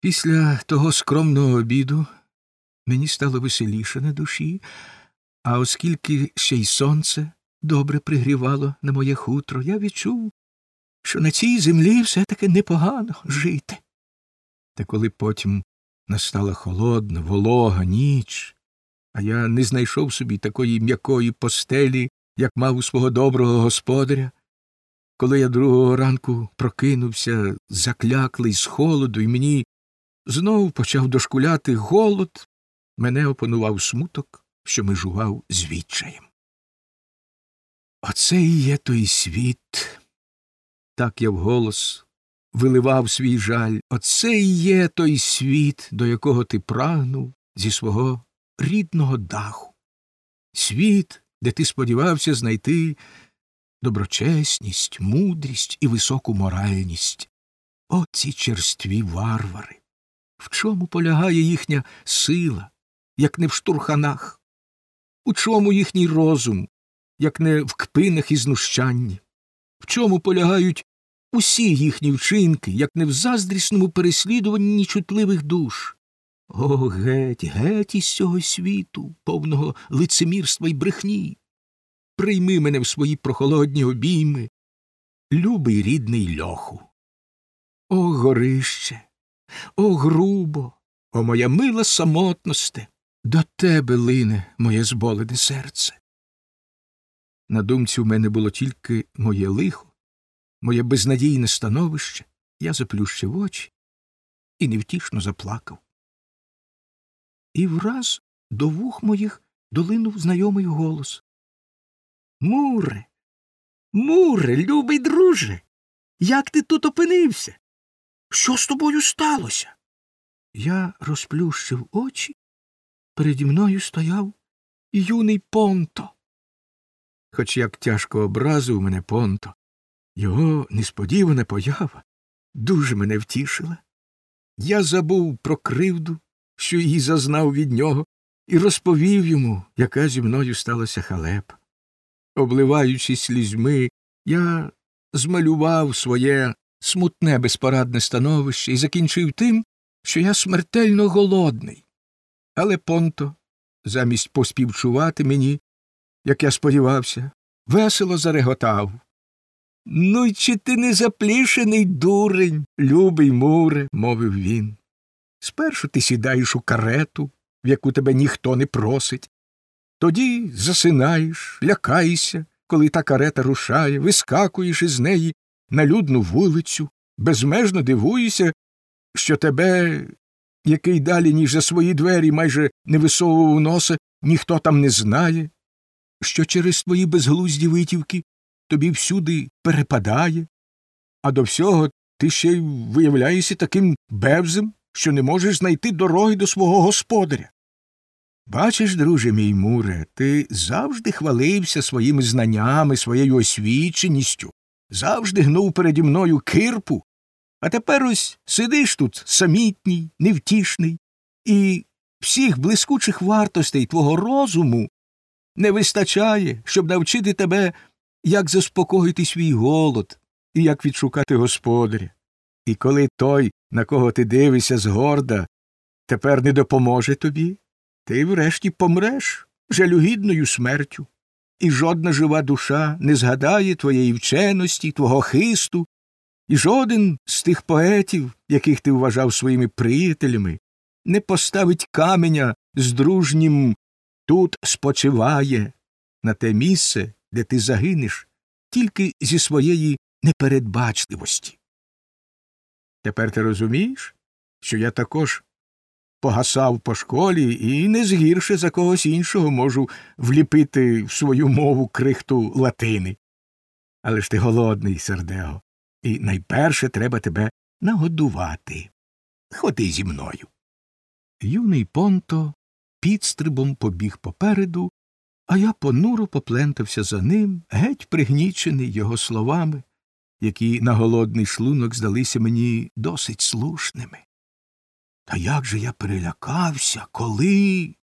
Після того скромного обіду мені стало веселіше на душі, а оскільки ще й сонце добре пригрівало на моє хутро, я відчув, що на цій землі все таки непогано жити. Та коли потім настала холодна, волога ніч, а я не знайшов собі такої м'якої постелі, як мав у свого доброго господаря, коли я другого ранку прокинувся, закляклий з холоду, і мені знову почав дошкуляти голод, мене опанував смуток, що межував з відчаєм. Оце і є той світ, так я вголос виливав свій жаль. Оце і є той світ, до якого ти прагнув зі свого рідного даху. Світ, де ти сподівався знайти доброчесність, мудрість і високу моральність. О, ці черстві варвари! В чому полягає їхня сила, як не в штурханах? У чому їхній розум, як не в кпинах і знущанні? В чому полягають усі їхні вчинки, як не в заздрісному переслідуванні чутливих душ? О, геть, геть із цього світу, повного лицемірства й брехні. Прийми мене в свої прохолодні обійми, любий рідний льоху. О, горище, о, грубо, о, моя мила самотносте, до тебе лине моє зболене серце. На думці в мене було тільки моє лихо, моє безнадійне становище, я заплющив очі і невтішно заплакав. І враз до вух моїх долинув знайомий голос. Муре, муре, любий друже, як ти тут опинився? Що з тобою сталося? Я розплющив очі. Переді мною стояв юний понто. Хоч як тяжко образив мене понто, його несподівана поява дуже мене втішила. Я забув про кривду, що її зазнав від нього, і розповів йому, яка зі мною сталася халепа. Обливаючись слізьми, я змалював своє смутне безпорадне становище і закінчив тим, що я смертельно голодний. Але Понто, замість поспівчувати мені, як я сподівався, весело зареготав. Ну, й чи ти не заплішений дурень, любий муре, мовив він. Спершу ти сідаєш у карету, в яку тебе ніхто не просить, тоді засинаєш, лякаєшся, коли та карета рушає, вискакуєш із неї на людну вулицю, безмежно дивуєшся, що тебе, який далі, ніж за свої двері майже не висовував носа, ніхто там не знає, що через твої безглузді витівки тобі всюди перепадає, а до всього ти ще й виявляєшся таким бевзем, що не можеш знайти дороги до свого господаря. Бачиш, друже мій Муре, ти завжди хвалився своїми знаннями, своєю освіченістю, завжди гнув переді мною кирпу, а тепер ось сидиш тут самітній, невтішний, і всіх блискучих вартостей твого розуму не вистачає, щоб навчити тебе, як заспокоїти свій голод і як відшукати господаря. І коли той, на кого ти дивишся згорда, тепер не допоможе тобі, ти врешті помреш жалюгідною смертю, і жодна жива душа не згадає твоєї вченості, твого хисту, і жоден з тих поетів, яких ти вважав своїми приятелями, не поставить каменя з дружнім тут спочиває на те місце, де ти загинеш, тільки зі своєї непередбачливості. Тепер ти розумієш, що я також погасав по школі і не згірше за когось іншого можу вліпити в свою мову крихту латини. Але ж ти голодний, сердего, і найперше треба тебе нагодувати. Ходи зі мною. Юний понто підстрибом побіг попереду, а я понуро поплентався за ним, геть пригнічений його словами, які на голодний шлунок здалися мені досить слушними. Та як же я перелякався, коли.